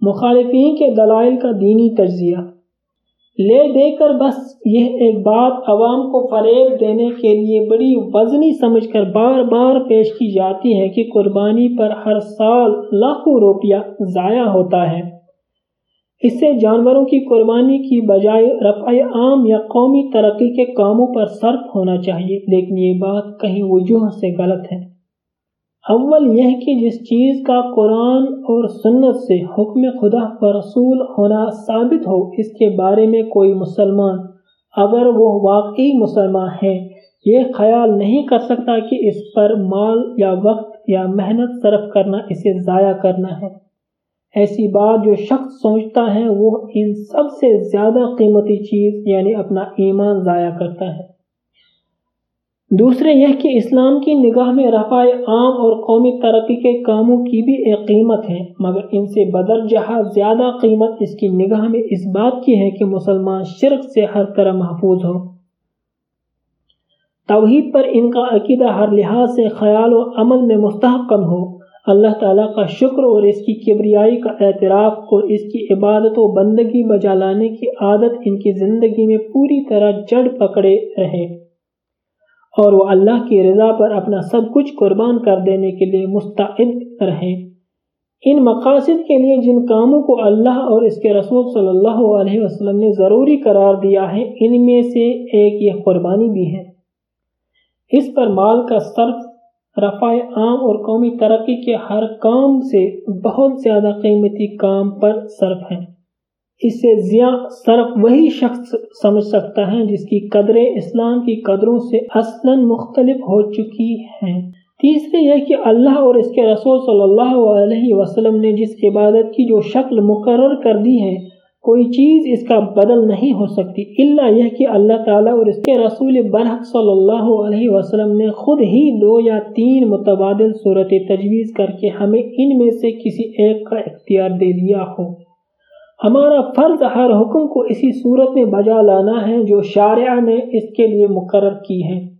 مخالفین کے دلائل کا دینی تجزیہ۔ لے دے کر بس یہ ایک بات عوام کو فریب دینے کے لیے بڑی وزنی سمجھ کر بار بار پیش کی جاتی ہے کہ قربانی پر ہر سال لاکھوں روپیہ ضائع ہوتا ہے۔ اس سے جانوروں کی قربانی کی بجائے رفع عام یا قومی ترقی کے کاموں پر صرف ہونا چاہیے، لیکن یہ بات کہیں وجوہ سے غلط ہے۔ اول یہ کہ جس چیز کا قرآن اور سنت سے حکم خدا و رسول ہونا ثابت ہو، اس کے بارے میں کوئی مسلمان اگر وہ واقعی مسلمان ہے، یہ خیال نہیں کر سکتا کہ اس پر مال یا وقت یا محنت صرف کرنا، اسے ضائع کرنا ہے۔ ایسی بات جو شخص سوچتا ہے، وہ ان سب سے زیادہ قیمتی چیز یعنی اپنا ایمان ضائع کرتا ہے۔ دوسرے یہ کہ اسلام کی نگاہ میں رفع عام اور قومی ترقی کے کاموں کی بھی ایک قیمت ہے، مگر ان سے بدر جہاں زیادہ قیمت اس کی نگاہ میں اس بات کی ہے کہ مسلمان شرک سے ہر طرح محفوظ ہو توحید پر ان کا عقیدہ ہر لحاظ سے خیال و عمل میں مستحکم ہو۔ اللہ تعالیٰ کا شکر اور اس کی کبریائی کا اعتراف اور اس کی عبادت و بندگی بجا لانے کی عادت ان کی زندگی میں پوری طرح جڑ پکڑے رہے۔ اور وہ اللہ کی رضا پر اپنا سب کچھ قربان کر دینے کے لیے مستعد رہیں۔ ان مقاصد کے لیے جن کاموں کو اللہ اور اس کے رسول صلی اللہ علیہ وسلم نے ضروری قرار دیا ہے، ان میں سے ایک یہ قربانی بھی ہے۔ اس پر مال کا صرف رفع عام اور قومی ترقی کے ہر کام سے بہت زیادہ قیمتی کام پر صرف ہے۔ اس سے زیاں صرف وہی شخص سمجھ سکتا ہے جس کی قدریں اسلام کی قدروں سے اصلا مختلف ہو چکی ہیں۔ تیسرے یہ کہ اللہ اور اس کے رسول صلی اللہ علیہ وسلم نے جس عبادت کی جو شکل مقرر کر دی ہے، کوئی چیز اس کا بدل نہیں ہو سکتی۔ اللہ یہ کہ اللہ تعالیٰ اور اس کے رسول برحق صلی اللہ علیہ وسلم نے خود ہی دو یا تین متبادل صورت تجویز کر کے ہمیں ان میں سے کسی ایک کا اختیار دے دیا ہو۔ ہمارا فرض ہر حکم کو اسی صورت میں بجا لانا ہے جو شارعہ نے اس کے لیے مقرر کی ہے۔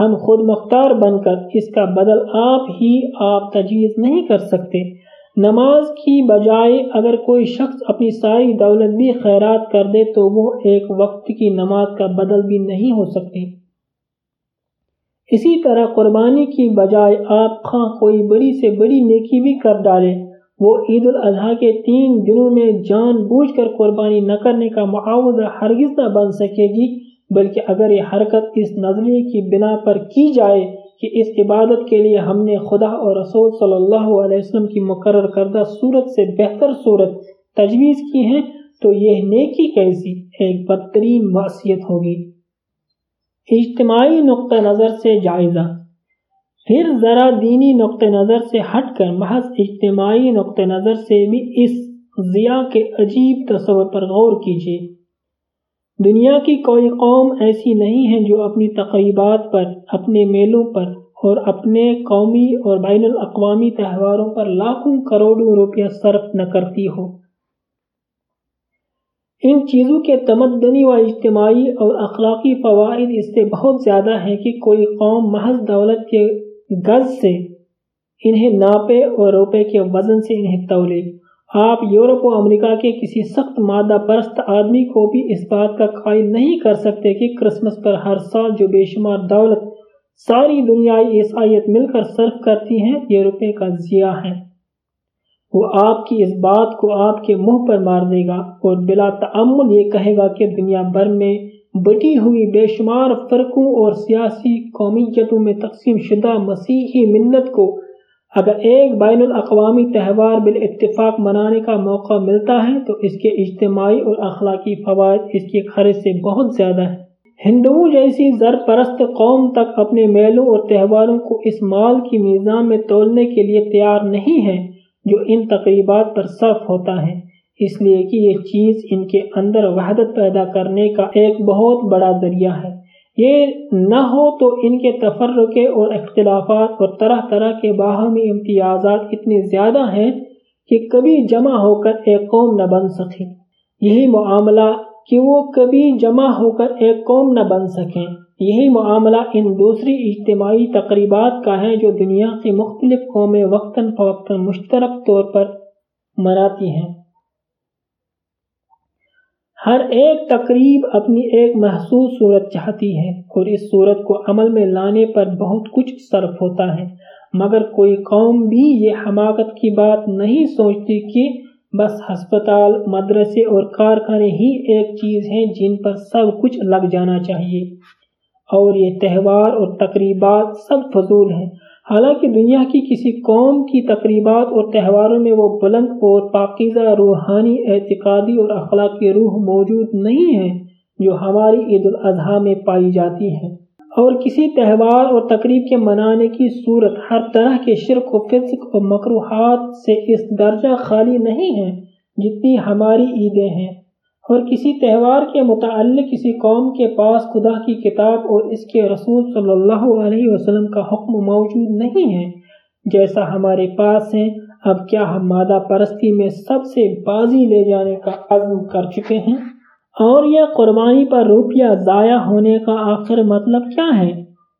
ہم خود مختار بن کر اس کا بدل آپ ہی آپ تجویز نہیں کر سکتے۔ نماز کی بجائے اگر کوئی شخص اپنی ساری دولت بھی خیرات کر دے تو وہ ایک وقت کی نماز کا بدل بھی نہیں ہو سکتی اسی طرح قربانی کی بجائے آپ خواہ کوئی بڑی سے بڑی نیکی بھی کر ڈالے۔ وہ عید الاضحیٰ کے تین دنوں میں جان بوجھ کر قربانی نہ کرنے کا معاوضہ ہرگز نہ بن سکے گی، بلکہ اگر یہ حرکت اس نظریے کی بنا پر کی جائے کہ اس عبادت کے لیے ہم نے خدا اور رسول صلی اللہ علیہ وسلم کی مقرر کردہ صورت سے بہتر صورت تجویز کی ہے تو یہ نیکی کیسی ایک بدترین وصیت ہوگی۔ اجتماعی نقطہ نظر سے جائزہ۔ پھر ذرا دینی نقطہ نظر سے ہٹ کر محض اجتماعی نقطہ نظر سے بھی اس ضیاء کے عجیب تصور پر غور کیجیے دنیا کی کوئی قوم ایسی نہیں ہے جو اپنی تقریبات پر، اپنے میلوں پر اور اپنے قومی اور بین الاقوامی تہواروں پر لاکھوں کروڑوں روپیہ صرف نہ کرتی ہو۔ ان چیزوں کے تمدنی و اجتماعی اور اخلاقی فوائد اس سے بہت زیادہ ہیں کہ کوئی قوم محض دولت کے گز سے انہیں ناپے اور روپے کے وزن سے انہیں تولے آپ یورپ و امریکہ کے کسی سخت مادہ پرست آدمی کو بھی اس بات کا قائل نہیں کر سکتے کہ کرسمس پر ہر سال جو بے شمار دولت ساری دنیا عیسائیت مل کر صرف کرتی ہیں، یہ روپے کا ضیاع ہے۔ وہ آپ کی اس بات کو آپ کے منہ پر مار دے گا اور بلا تعمل یہ کہے گا کہ دنیا بھر میں بٹی ہوئی بے شمار فرقوں اور سیاسی قومیتوں میں تقسیم شدہ مسیحی منت کو اگر ایک بین الاقوامی تہوار بالاتفاق منانے کا موقع ملتا ہے، تو اس کے اجتماعی اور اخلاقی فوائد اس کے خرچ سے بہت زیادہ ہیں۔ ہندوؤں جیسی زر پرست قوم تک اپنے میلوں اور تہواروں کو اس مال کی میزان میں تولنے کے لیے تیار نہیں ہے، جو ان تقریبات پر صرف ہوتا ہے۔ اس لیے کہ یہ چیز ان کے اندر وحدت پیدا کرنے کا ایک بہت بڑا ذریعہ ہے۔ یہ نہ ہو تو ان کے تفرقے اور اختلافات اور طرح طرح کے باہمی امتیازات اتنے زیادہ ہیں کہ کبھی جمع ہو کر ایک قوم نہ بن سکے۔ یہی معاملہ کہ وہ کبھی جمع ہو کر ایک قوم نہ بن سکیں یہی معاملہ ان دوسری اجتماعی تقریبات کا ہے جو دنیا کی مختلف قومیں وقتاً فوقتاً مشترک طور پر مناتی ہیں۔ ہر ایک تقریب اپنی ایک محسوس صورت چاہتی ہے اور اس صورت کو عمل میں لانے پر بہت کچھ صرف ہوتا ہے۔ مگر کوئی قوم بھی یہ حماقت کی بات نہیں سوچتی کہ بس ہسپتال، مدرسے اور کارخانے ہی ایک چیز ہیں جن پر سب کچھ لگ جانا چاہیے۔ اور یہ تہوار اور تقریبات سب فضول ہیں۔ حالانکہ دنیا کی کسی قوم کی تقریبات اور تہواروں میں وہ بلند اور پاکیزہ روحانی اعتقادی اور اخلاقی روح موجود نہیں ہے جو ہماری عید الاضحیٰ میں پائی جاتی ہے اور کسی تہوار اور تقریب کے منانے کی صورت ہر طرح کے شرک و فسق و مقروحات سے اس درجہ خالی نہیں ہے جتنی ہماری عیدیں ہیں۔ اور کسی تہوار کے متعلق کسی قوم کے پاس خدا کی کتاب اور اس کے رسول صلی اللہ علیہ وسلم کا حکم موجود نہیں ہے۔ جیسا ہمارے پاس ہے اب کیا ہم مادہ پرستی میں سب سے بازی لے جانے کا عزم کر چکے ہیں؟ اور یہ قربانی پر روپیہ ضائع ہونے کا آخر مطلب کیا ہے؟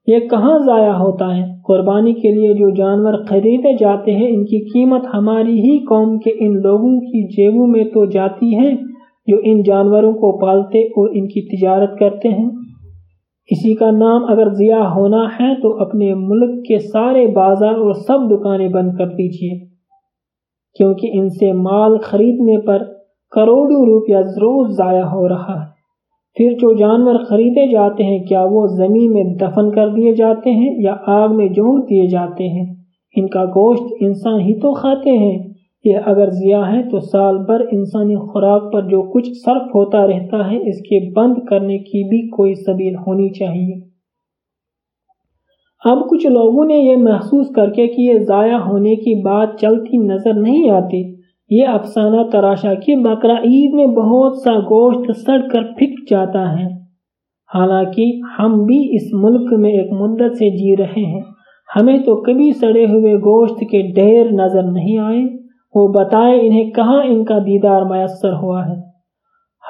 یہ کہاں ضائع ہوتا ہے؟ قربانی کے لیے جو جانور خریدے جاتے ہیں، ان کی قیمت ہماری ہی قوم کے ان لوگوں کی جیبوں میں تو جاتی ہے۔ جو ان جانوروں کو پالتے اور ان کی تجارت کرتے ہیں۔ اسی کا نام اگر ضیاء ہونا ہے تو اپنے ملک کے سارے بازار اور سب دکانیں بند کر دیجیے کیونکہ ان سے مال خریدنے پر کروڑوں روپیہ روز ضائع ہو رہا ہے۔ پھر جو جانور خریدے جاتے ہیں، کیا وہ زمین میں دفن کر دیے جاتے ہیں یا آگ میں جونک دیے جاتے ہیں؟ ان کا گوشت انسان ہی تو کھاتے ہیں۔ یہ اگر ضیاء ہے تو سال بھر انسانی خوراک پر جو کچھ صرف ہوتا رہتا ہے، اس کے بند کرنے کی بھی کوئی سبیل ہونی چاہیے۔ اب کچھ لوگوں نے یہ محسوس کر کے کہ یہ ضائع ہونے کی بات چلتی نظر نہیں آتی۔ یہ افسانہ تراشا کہ بقرا عید میں بہت سا گوشت سڑ کر پھک جاتا ہے۔ حالانکہ ہم بھی اس ملک میں ایک مدت سے جی رہے ہیں۔ ہمیں تو کبھی سڑے ہوئے گوشت کے ڈھیر نظر نہیں آئے۔ وہ بتائے انہیں کہاں ان کا دیدار میسر ہوا ہے۔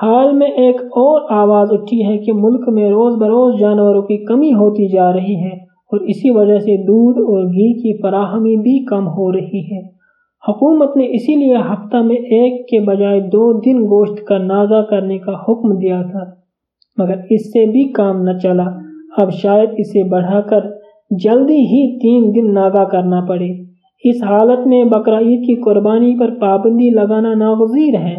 حال میں ایک اور آواز اٹھی ہے کہ ملک میں روز بروز جانوروں کی کمی ہوتی جا رہی ہے اور اسی وجہ سے دودھ اور گھی کی فراہمی بھی کم ہو رہی ہے۔ حکومت نے اسی لیے ہفتہ میں ایک کے بجائے دو دن گوشت کا نازا کرنے کا حکم دیا تھا، مگر اس سے بھی کام نہ چلا۔ اب شاید اسے بڑھا کر جلدی ہی تین دن ناگا کرنا پڑے۔ اس حالت میں بقرعید کی قربانی پر پابندی لگانا ناگزیر ہے،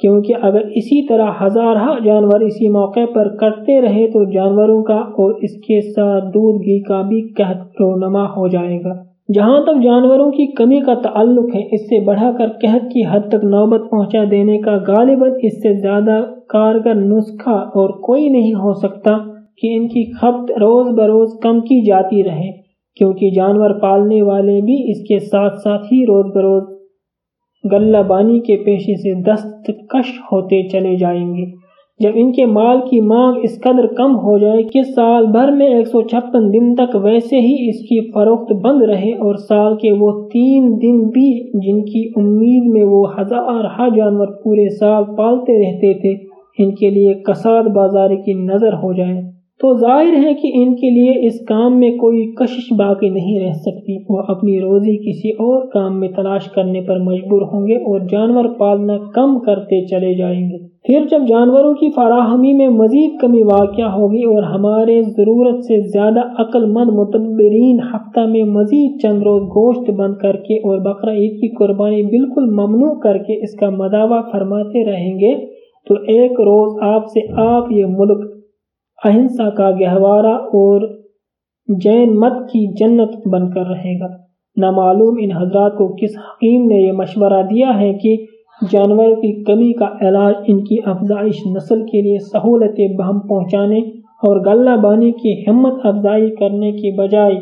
کیونکہ اگر اسی طرح ہزارہ جانور اسی موقع پر کرتے رہے تو جانوروں کا اور اس کے ساتھ دودھ، گھی کا بھی قحط رونما ہو جائے گا۔ جہاں تک جانوروں کی کمی کا تعلق ہے، اس سے بڑھا کر قحط کی حد تک نوبت پہنچا دینے کا غالباً اس سے زیادہ کارگر نسخہ اور کوئی نہیں ہو سکتا کہ ان کی کھپت روز بروز کم کی جاتی رہے۔ کیونکہ جانور پالنے والے بھی اس کے ساتھ ساتھ ہی روز بروز غلہ بانی کے پیشے سے دستکش ہوتے چلے جائیں گے۔ جب ان کے مال کی مانگ اس قدر کم ہو جائے کہ سال بھر میں ایک سو چھپن دن تک ویسے ہی اس کی فروخت بند رہے اور سال کے وہ تین دن بھی جن کی امید میں وہ ہزار ہا جانور پورے سال پالتے رہتے تھے، ان کے لیے کساد بازار کی نظر ہو جائے۔ تو ظاہر ہے کہ ان کے لیے اس کام میں کوئی کشش باقی نہیں رہ سکتی۔ وہ اپنی روزی کسی اور کام میں تلاش کرنے پر مجبور ہوں گے اور جانور پالنا کم کرتے چلے جائیں گے۔ پھر جب جانوروں کی فراہمی میں مزید کمی واقع ہوگی اور ہمارے ضرورت سے زیادہ عقل مند متبرین ہفتہ میں مزید چند روز گوشت بند کر کے اور بقرہ عید کی قربانی بالکل ممنوع کر کے اس کا مداوع فرماتے رہیں گے، تو ایک روز آپ سے آپ یہ ملک اہنسا کا گہوارہ اور جین مت کی جنت بن کر رہے گا۔ نامعلوم ان حضرات کو کس حکیم نے یہ مشورہ دیا ہے کہ جانور کی کمی کا علاج ان کی افزائش نسل کے لیے سہولت بہم پہنچانے اور غلہ بانی کی ہمت افزائی کرنے کی بجائے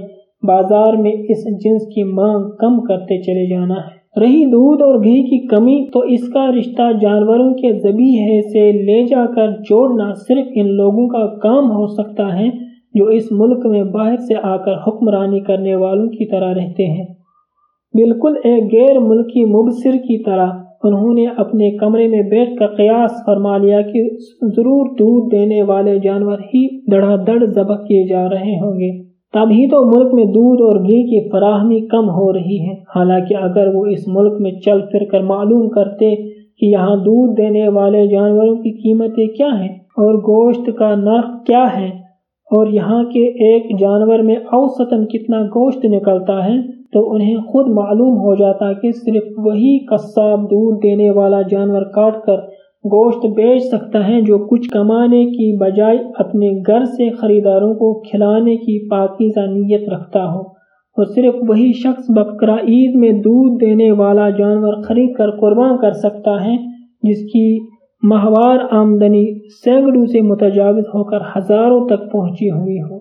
بازار میں اس جنس کی مانگ کم کرتے چلے جانا ہے۔ رہی دودھ اور گھی کی کمی تو اس کا رشتہ جانوروں کے ذبیحے سے لے جا کر جوڑنا صرف ان لوگوں کا کام ہو سکتا ہے جو اس ملک میں باہر سے آ کر حکمرانی کرنے والوں کی طرح رہتے ہیں۔ بالکل ایک غیر ملکی مبصر کی طرح انہوں نے اپنے کمرے میں بیٹھ کر قیاس فرما لیا کہ ضرور دودھ دینے والے جانور ہی دڑا دڑ ذبح کیے جا رہے ہوں گے۔ تب ہی تو ملک میں دودھ اور گھی کی فراہمی کم ہو رہی ہے۔ حالانکہ اگر وہ اس ملک میں چل پھر کر معلوم کرتے کہ یہاں دودھ دینے والے جانوروں کی قیمتیں کیا ہیں اور گوشت کا نرخ کیا ہے اور یہاں کے ایک جانور میں اوسطاً کتنا گوشت نکلتا ہے، تو انہیں خود معلوم ہو جاتا کہ صرف وہی قصاب دودھ دینے والا جانور کاٹ کر گوشت بیچ سکتا ہے جو کچھ کمانے کی بجائے اپنے گھر سے خریداروں کو کھلانے کی پاکیزہ نیت رکھتا ہو۔ اور صرف وہی شخص بکرا عید میں دودھ دینے والا جانور خرید کر قربان کر سکتا ہے جس کی ماہوار آمدنی سینکڑوں سے متجاوز ہو کر ہزاروں تک پہنچی ہوئی ہو۔